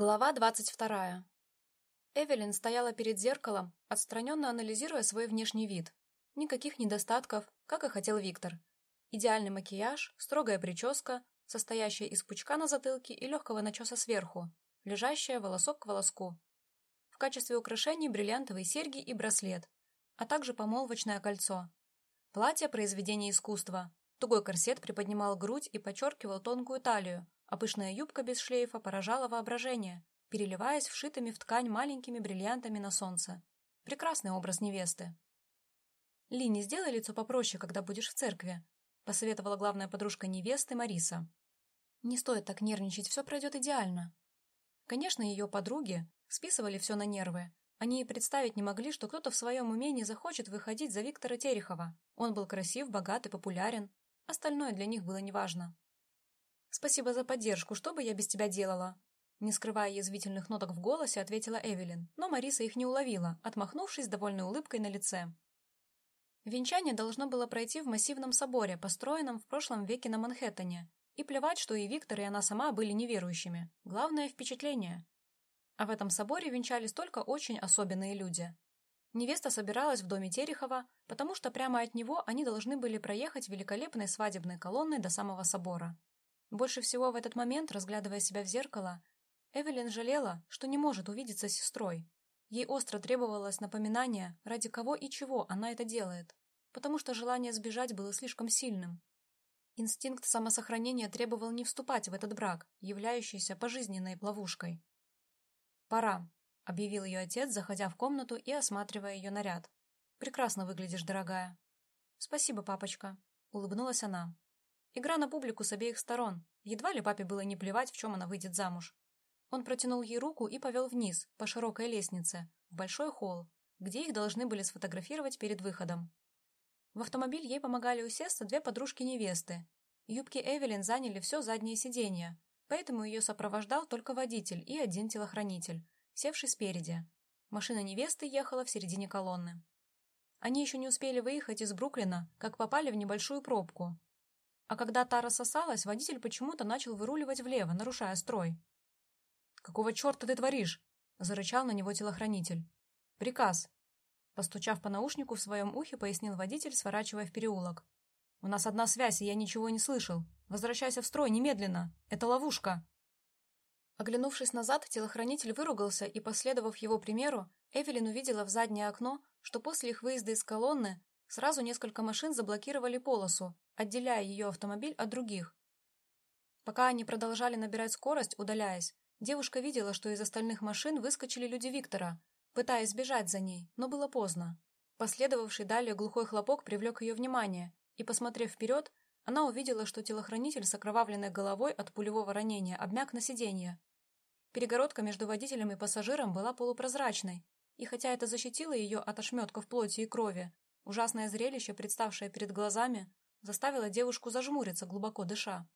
Глава двадцать вторая. Эвелин стояла перед зеркалом, отстраненно анализируя свой внешний вид. Никаких недостатков, как и хотел Виктор. Идеальный макияж, строгая прическа, состоящая из пучка на затылке и легкого начеса сверху, лежащая волосок к волоску. В качестве украшений бриллиантовые серьги и браслет, а также помолвочное кольцо. Платье – произведение искусства. Тугой корсет приподнимал грудь и подчеркивал тонкую талию, а пышная юбка без шлейфа поражала воображение, переливаясь вшитыми в ткань маленькими бриллиантами на солнце. Прекрасный образ невесты. «Ли, не сделай лицо попроще, когда будешь в церкви», посоветовала главная подружка невесты Мариса. «Не стоит так нервничать, все пройдет идеально». Конечно, ее подруги списывали все на нервы. Они и представить не могли, что кто-то в своем уме не захочет выходить за Виктора Терехова. Он был красив, богат и популярен. Остальное для них было неважно. «Спасибо за поддержку. Что бы я без тебя делала?» Не скрывая язвительных ноток в голосе, ответила Эвелин, но Мариса их не уловила, отмахнувшись довольной улыбкой на лице. Венчание должно было пройти в массивном соборе, построенном в прошлом веке на Манхэттене. И плевать, что и Виктор, и она сама были неверующими. Главное – впечатление. А в этом соборе венчались только очень особенные люди. Невеста собиралась в доме Терехова, потому что прямо от него они должны были проехать великолепной свадебной колонной до самого собора. Больше всего в этот момент, разглядывая себя в зеркало, Эвелин жалела, что не может увидеться с сестрой. Ей остро требовалось напоминание, ради кого и чего она это делает, потому что желание сбежать было слишком сильным. Инстинкт самосохранения требовал не вступать в этот брак, являющийся пожизненной ловушкой. «Пора», — объявил ее отец, заходя в комнату и осматривая ее наряд. «Прекрасно выглядишь, дорогая». «Спасибо, папочка», — улыбнулась она. Игра на публику с обеих сторон. Едва ли папе было не плевать, в чем она выйдет замуж. Он протянул ей руку и повел вниз, по широкой лестнице, в большой холл, где их должны были сфотографировать перед выходом. В автомобиль ей помогали усесться две подружки невесты. Юбки Эвелин заняли все заднее сиденье, поэтому ее сопровождал только водитель и один телохранитель, севший спереди. Машина невесты ехала в середине колонны. Они еще не успели выехать из Бруклина, как попали в небольшую пробку, а когда та рассосалась, водитель почему-то начал выруливать влево, нарушая строй. «Какого черта ты творишь?» — зарычал на него телохранитель. «Приказ». Постучав по наушнику в своем ухе, пояснил водитель, сворачивая в переулок. «У нас одна связь, и я ничего не слышал. Возвращайся в строй немедленно. Это ловушка». Оглянувшись назад, телохранитель выругался, и, последовав его примеру, Эвелин увидела в заднее окно, что после их выезда из колонны Сразу несколько машин заблокировали полосу, отделяя ее автомобиль от других. Пока они продолжали набирать скорость, удаляясь, девушка видела, что из остальных машин выскочили люди Виктора, пытаясь сбежать за ней, но было поздно. Последовавший далее глухой хлопок привлек ее внимание, и, посмотрев вперед, она увидела, что телохранитель с окровавленной головой от пулевого ранения обмяк на сиденье. Перегородка между водителем и пассажиром была полупрозрачной, и хотя это защитило ее от ошметков плоти и крови, Ужасное зрелище, представшее перед глазами, заставило девушку зажмуриться, глубоко дыша.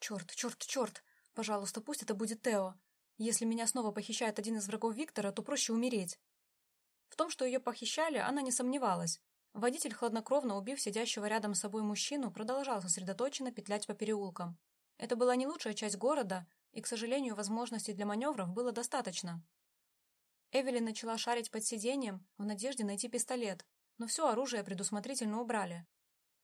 «Черт, черт, черт! Пожалуйста, пусть это будет Тео. Если меня снова похищает один из врагов Виктора, то проще умереть». В том, что ее похищали, она не сомневалась. Водитель, хладнокровно убив сидящего рядом с собой мужчину, продолжал сосредоточенно петлять по переулкам. Это была не лучшая часть города, и, к сожалению, возможностей для маневров было достаточно. Эвелин начала шарить под сиденьем в надежде найти пистолет, но все оружие предусмотрительно убрали.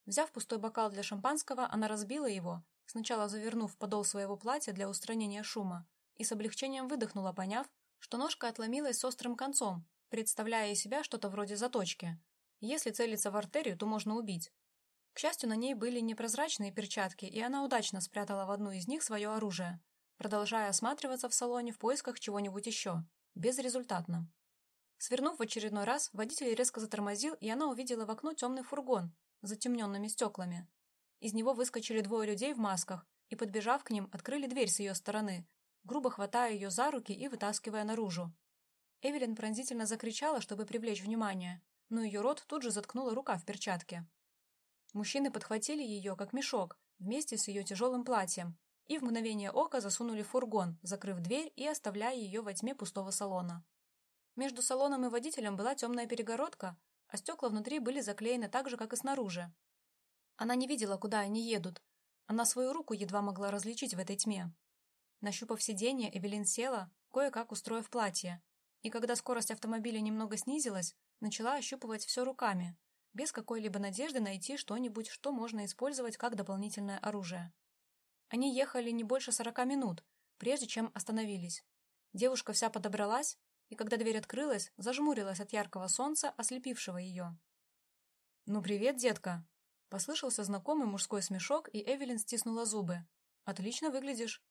Взяв пустой бокал для шампанского, она разбила его, сначала завернув подол своего платья для устранения шума, и с облегчением выдохнула, поняв, что ножка отломилась с острым концом, представляя из себя что-то вроде заточки. Если целиться в артерию, то можно убить. К счастью, на ней были непрозрачные перчатки, и она удачно спрятала в одну из них свое оружие, продолжая осматриваться в салоне в поисках чего-нибудь еще. Безрезультатно. Свернув в очередной раз, водитель резко затормозил, и она увидела в окно темный фургон с затемненными стеклами. Из него выскочили двое людей в масках и, подбежав к ним, открыли дверь с ее стороны, грубо хватая ее за руки и вытаскивая наружу. Эвелин пронзительно закричала, чтобы привлечь внимание, но ее рот тут же заткнула рука в перчатке. Мужчины подхватили ее, как мешок, вместе с ее тяжелым платьем, и в мгновение ока засунули фургон, закрыв дверь и оставляя ее во тьме пустого салона. Между салоном и водителем была темная перегородка, а стекла внутри были заклеены так же, как и снаружи. Она не видела, куда они едут. Она свою руку едва могла различить в этой тьме. Нащупав сиденье, Эвелин села, кое-как устроив платье, и когда скорость автомобиля немного снизилась, начала ощупывать все руками, без какой-либо надежды найти что-нибудь, что можно использовать как дополнительное оружие. Они ехали не больше сорока минут, прежде чем остановились. Девушка вся подобралась, и когда дверь открылась, зажмурилась от яркого солнца, ослепившего ее. «Ну, привет, детка!» Послышался знакомый мужской смешок, и Эвелин стиснула зубы. «Отлично выглядишь!»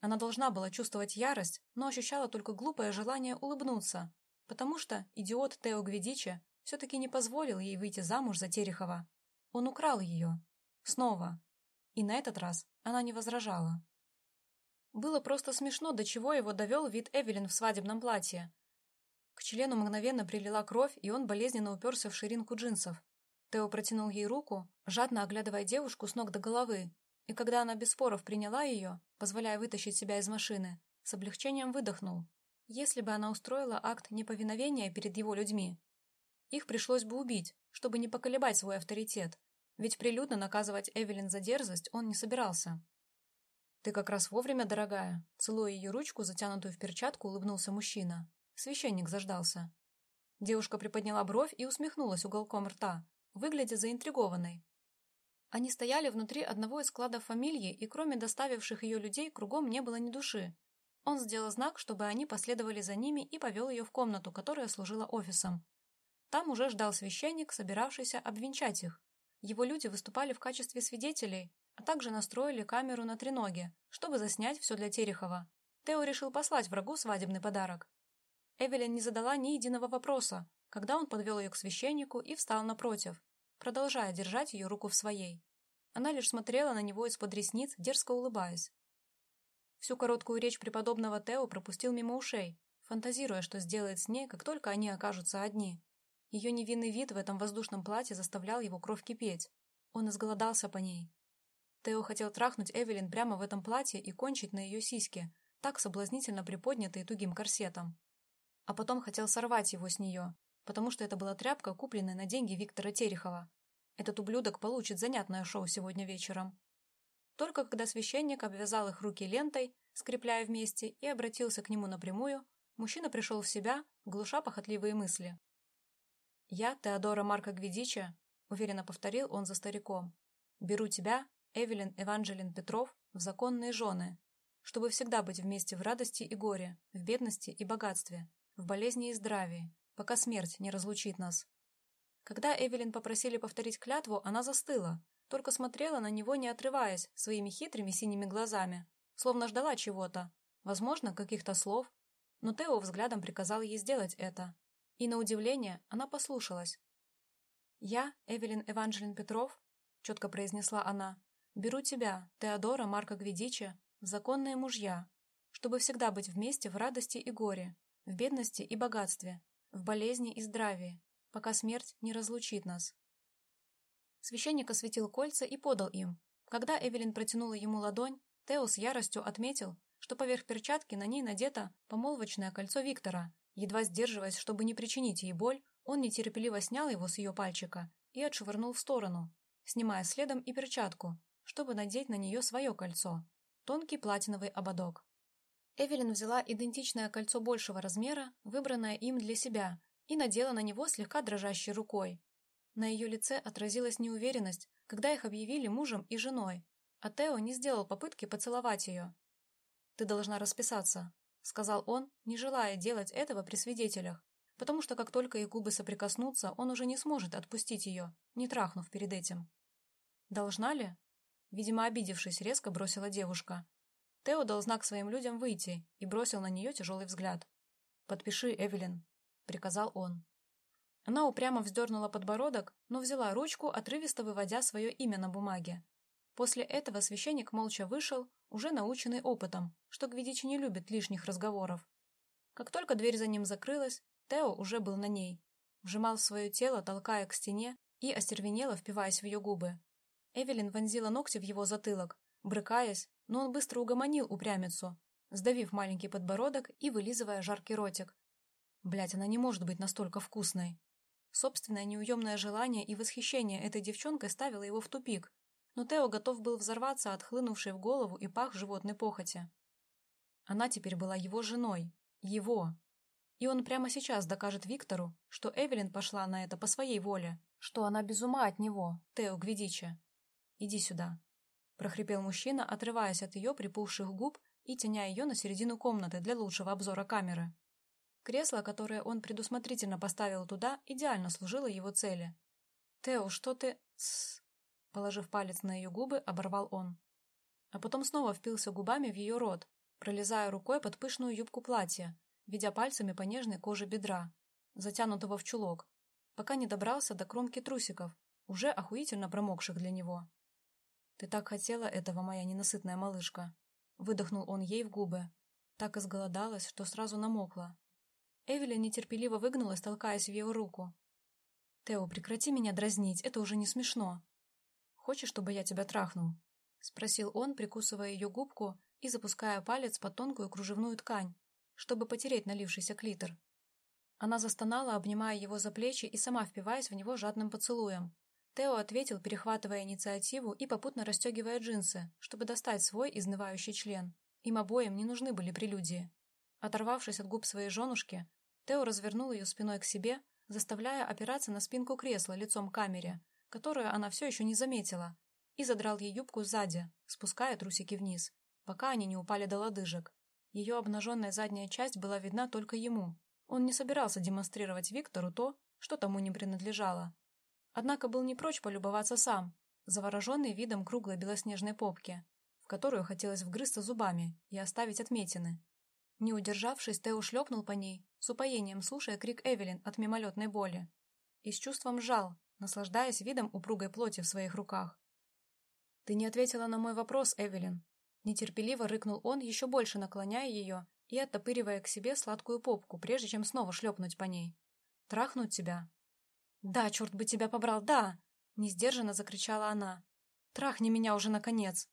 Она должна была чувствовать ярость, но ощущала только глупое желание улыбнуться, потому что идиот Тео Гведичи все-таки не позволил ей выйти замуж за Терехова. Он украл ее. Снова. И на этот раз она не возражала. Было просто смешно, до чего его довел вид Эвелин в свадебном платье. К члену мгновенно прилила кровь, и он болезненно уперся в ширинку джинсов. Тео протянул ей руку, жадно оглядывая девушку с ног до головы, и когда она без споров приняла ее, позволяя вытащить себя из машины, с облегчением выдохнул. Если бы она устроила акт неповиновения перед его людьми, их пришлось бы убить, чтобы не поколебать свой авторитет, ведь прилюдно наказывать Эвелин за дерзость он не собирался. «Ты как раз вовремя, дорогая», целуя ее ручку, затянутую в перчатку, улыбнулся мужчина. Священник заждался. Девушка приподняла бровь и усмехнулась уголком рта, выглядя заинтригованной. Они стояли внутри одного из складов фамилии, и кроме доставивших ее людей, кругом не было ни души. Он сделал знак, чтобы они последовали за ними и повел ее в комнату, которая служила офисом. Там уже ждал священник, собиравшийся обвенчать их. Его люди выступали в качестве свидетелей, а также настроили камеру на треноге, чтобы заснять все для Терехова. Тео решил послать врагу свадебный подарок. Эвелин не задала ни единого вопроса, когда он подвел ее к священнику и встал напротив, продолжая держать ее руку в своей. Она лишь смотрела на него из-под ресниц, дерзко улыбаясь. Всю короткую речь преподобного Тео пропустил мимо ушей, фантазируя, что сделает с ней, как только они окажутся одни. Ее невинный вид в этом воздушном платье заставлял его кровь кипеть. Он изголодался по ней. Тео хотел трахнуть Эвелин прямо в этом платье и кончить на ее сиське, так соблазнительно приподнятые тугим корсетом. А потом хотел сорвать его с нее, потому что это была тряпка, купленная на деньги Виктора Терехова. Этот ублюдок получит занятное шоу сегодня вечером. Только когда священник обвязал их руки лентой, скрепляя вместе, и обратился к нему напрямую, мужчина пришел в себя, глуша похотливые мысли. «Я, Теодора Марка Гвидича», — уверенно повторил он за стариком, «беру тебя, Эвелин Эванжелин Петров, в законные жены, чтобы всегда быть вместе в радости и горе, в бедности и богатстве, в болезни и здравии, пока смерть не разлучит нас. Когда Эвелин попросили повторить клятву, она застыла, только смотрела на него, не отрываясь, своими хитрыми синими глазами, словно ждала чего-то, возможно, каких-то слов, но Тео взглядом приказал ей сделать это. И, на удивление, она послушалась. «Я, Эвелин Эванжелин Петров», — четко произнесла она, — «беру тебя, Теодора Марка Гвидича, в законные мужья, чтобы всегда быть вместе в радости и горе, в бедности и богатстве, в болезни и здравии, пока смерть не разлучит нас. Священник осветил кольца и подал им. Когда Эвелин протянула ему ладонь, Тео с яростью отметил, что поверх перчатки на ней надето помолвочное кольцо Виктора. Едва сдерживаясь, чтобы не причинить ей боль, он нетерпеливо снял его с ее пальчика и отшвырнул в сторону, снимая следом и перчатку, чтобы надеть на нее свое кольцо, тонкий платиновый ободок. Эвелин взяла идентичное кольцо большего размера, выбранное им для себя, и надела на него слегка дрожащей рукой. На ее лице отразилась неуверенность, когда их объявили мужем и женой, а Тео не сделал попытки поцеловать ее. «Ты должна расписаться», — сказал он, не желая делать этого при свидетелях, потому что как только их губы соприкоснутся, он уже не сможет отпустить ее, не трахнув перед этим. «Должна ли?» Видимо, обидевшись, резко бросила девушка. Тео дал знак своим людям выйти и бросил на нее тяжелый взгляд. «Подпиши, Эвелин», — приказал он. Она упрямо вздернула подбородок, но взяла ручку, отрывисто выводя свое имя на бумаге. После этого священник молча вышел, уже наученный опытом, что Гвидичи не любит лишних разговоров. Как только дверь за ним закрылась, Тео уже был на ней. Вжимал свое тело, толкая к стене, и остервенело впиваясь в ее губы. Эвелин вонзила ногти в его затылок, брыкаясь, но он быстро угомонил упрямицу, сдавив маленький подбородок и вылизывая жаркий ротик. Блять, она не может быть настолько вкусной. Собственное неуемное желание и восхищение этой девчонкой ставило его в тупик, но Тео готов был взорваться от хлынувшей в голову и пах животной похоти. Она теперь была его женой. Его. И он прямо сейчас докажет Виктору, что Эвелин пошла на это по своей воле, что она без ума от него, Тео Гвидича. «Иди сюда», — прохрипел мужчина, отрываясь от ее припухших губ и тяня ее на середину комнаты для лучшего обзора камеры. Кресло, которое он предусмотрительно поставил туда, идеально служило его цели. «Тео, что ты...» Тссс. Положив палец на ее губы, оборвал он. А потом снова впился губами в ее рот, пролезая рукой под пышную юбку платья, ведя пальцами по нежной коже бедра, затянутого в чулок, пока не добрался до кромки трусиков, уже охуительно промокших для него. «Ты так хотела этого, моя ненасытная малышка!» Выдохнул он ей в губы. Так изголодалась, что сразу намокла. Эвелин нетерпеливо выгнулась, толкаясь в его руку. «Тео, прекрати меня дразнить, это уже не смешно. Хочешь, чтобы я тебя трахнул?» Спросил он, прикусывая ее губку и запуская палец под тонкую кружевную ткань, чтобы потереть налившийся клитор. Она застонала, обнимая его за плечи и сама впиваясь в него жадным поцелуем. Тео ответил, перехватывая инициативу и попутно расстегивая джинсы, чтобы достать свой изнывающий член. Им обоим не нужны были прелюдии. Оторвавшись от губ своей женушки, Тео развернул ее спиной к себе, заставляя опираться на спинку кресла лицом к камере, которую она все еще не заметила, и задрал ей юбку сзади, спуская трусики вниз, пока они не упали до лодыжек. Ее обнаженная задняя часть была видна только ему. Он не собирался демонстрировать Виктору то, что тому не принадлежало. Однако был не прочь полюбоваться сам, завороженный видом круглой белоснежной попки, в которую хотелось вгрызться зубами и оставить отметины. Не удержавшись, Тео шлепнул по ней, с упоением слушая крик Эвелин от мимолетной боли. И с чувством жал, наслаждаясь видом упругой плоти в своих руках. «Ты не ответила на мой вопрос, Эвелин», Нетерпеливо рыкнул он, еще больше наклоняя ее и оттопыривая к себе сладкую попку, прежде чем снова шлепнуть по ней. «Трахнуть тебя?» «Да, черт бы тебя побрал, да!» Несдержанно закричала она. «Трахни меня уже, наконец!»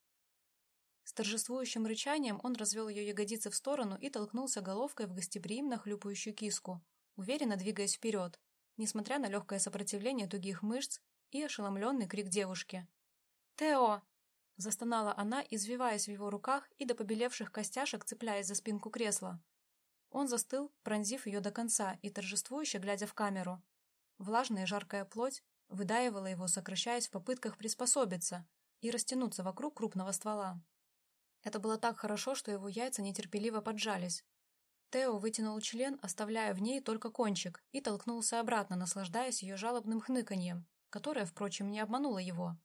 С торжествующим рычанием он развел ее ягодицы в сторону и толкнулся головкой в гостеприимно хлюпающую киску, уверенно двигаясь вперед, несмотря на легкое сопротивление тугих мышц и ошеломленный крик девушки. «Тео!» Застонала она, извиваясь в его руках и до побелевших костяшек цепляясь за спинку кресла. Он застыл, пронзив ее до конца и торжествующе глядя в камеру. Влажная и жаркая плоть выдаивала его, сокращаясь в попытках приспособиться и растянуться вокруг крупного ствола. Это было так хорошо, что его яйца нетерпеливо поджались. Тео вытянул член, оставляя в ней только кончик, и толкнулся обратно, наслаждаясь ее жалобным хныканьем, которое, впрочем, не обмануло его.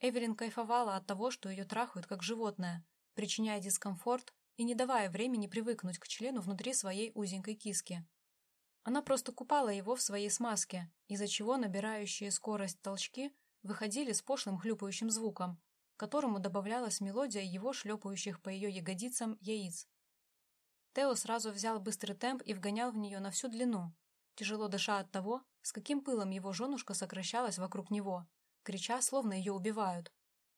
Эвелин кайфовала от того, что ее трахают как животное, причиняя дискомфорт и не давая времени привыкнуть к члену внутри своей узенькой киски. Она просто купала его в своей смазке, из-за чего набирающие скорость толчки выходили с пошлым хлюпающим звуком, которому добавлялась мелодия его шлепающих по ее ягодицам яиц. Тео сразу взял быстрый темп и вгонял в нее на всю длину, тяжело дыша от того, с каким пылом его женушка сокращалась вокруг него, крича, словно ее убивают.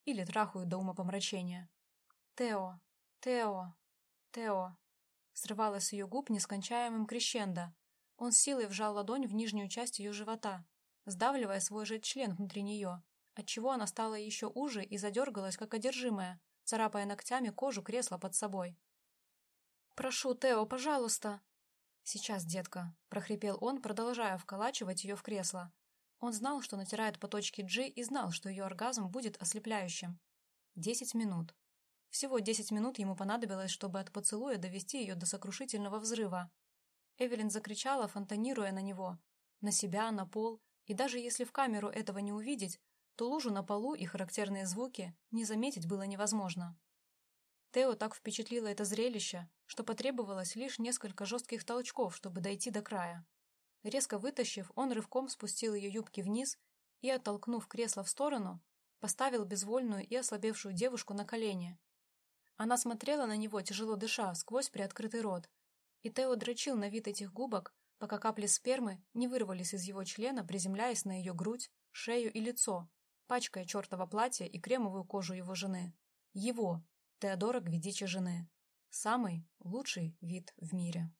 Или трахают до умопомрачения. «Тео! Тео! Тео!» Срывалась с ее губ нескончаемым крещендо. Он силой вжал ладонь в нижнюю часть ее живота, сдавливая свой же член внутри нее, отчего она стала еще уже и задергалась, как одержимая, царапая ногтями кожу кресла под собой. «Прошу, Тео, пожалуйста!» «Сейчас, детка», — прохрипел он, продолжая вколачивать ее в кресло, он знал, что натирает по точке G и знал, что ее оргазм будет ослепляющим. Десять минут. Всего десять минут ему понадобилось, чтобы от поцелуя довести ее до сокрушительного взрыва. Эвелин закричала, фонтанируя на него, на себя, на пол, и даже если в камеру этого не увидеть, то лужу на полу и характерные звуки не заметить было невозможно. Тео так впечатлило это зрелище, что потребовалось лишь несколько жестких толчков, чтобы дойти до края. Резко вытащив, он рывком спустил ее юбки вниз и, оттолкнув кресло в сторону, поставил безвольную и ослабевшую девушку на колени. Она смотрела на него, тяжело дыша, сквозь приоткрытый рот, и Тео дрочил на вид этих губок, пока капли спермы не вырвались из его члена, приземляясь на ее грудь, шею и лицо, пачкая чертово платье и кремовую кожу его жены. Его, Теодора Гвидичи жены. Самый лучший вид в мире.